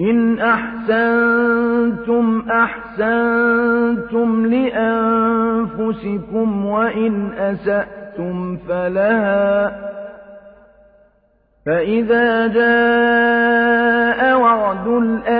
إن أحسنتم أحسنتم لأنفسكم وإن أسأتم فلها فإذا جاء وعد الآخرة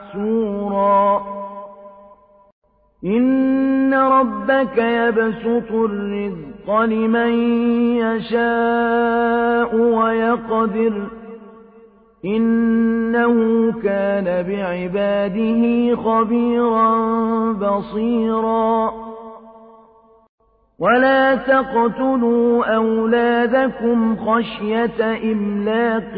مَّحْسُورًا إِنَّ رَبَّكَ يَبْسُطُ الرِّزْقَ لِمَن يَشَاءُ وَيَقْدِرُ ۚ. إِنَّهُ كَانَ بِعِبَادِهِ خَبِيرًا بَصِيرًا. وَلَا تَقْتُلُوا أَوْلَادَكُمْ خَشْيَةَ إِمْلَاقٍ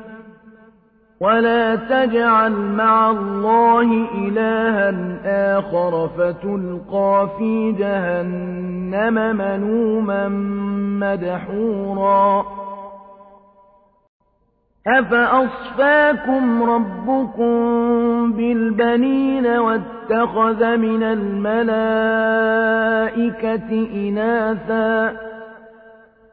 ولا تجعل مع الله إلها آخر فتلقى في جهنم منوما مدحورا أفأصفاكم ربكم بالبنين واتخذ من الملائكة إناثا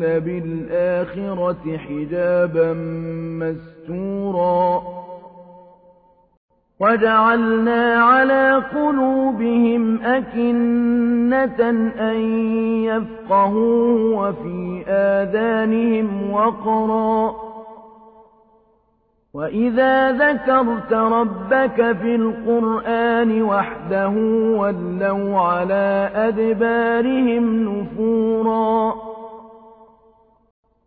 بالآخرة حجابا مستورا. وجعلنا على قلوبهم أكنة أن يفقهوا وفي آذانهم وقرا. وإذا ذكرت ربك في القرآن وحده ولوا على أدبارهم نفورا.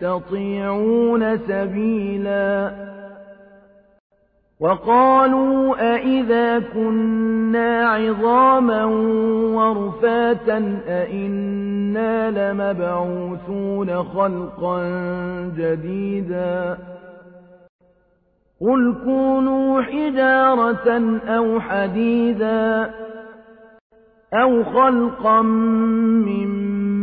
يستطيعون سبيلا. وقالوا أئذا كنا عظاما ورفاتا أئنا لمبعوثون خلقا جديدا. قل كونوا حجارة أو حديدا أو خلقا مما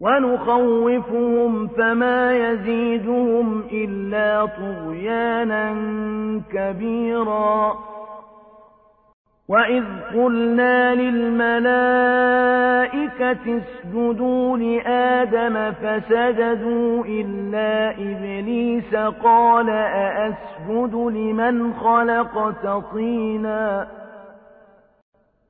ونخوفهم فما يزيدهم إلا طغيانا كبيرا. وإذ قلنا للملائكة اسجدوا لآدم فسجدوا إلا إبليس قال أأسجد لمن خلقت طيناً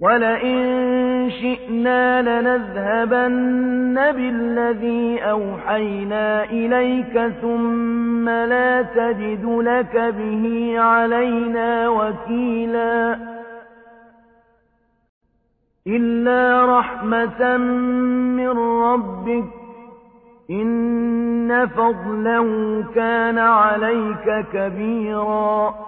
ولئن شئنا لنذهبن بالذي أوحينا إليك ثم لا تجد لك به علينا وكيلا إلا رحمة من ربك إن فضله كان عليك كبيراً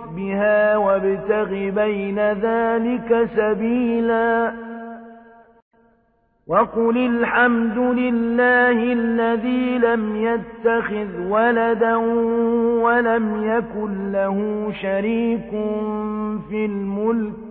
بها وابتغ بين ذلك سبيلا. وقل الحمد لله الذي لم يتخذ ولدا ولم يكن له شريك في الملك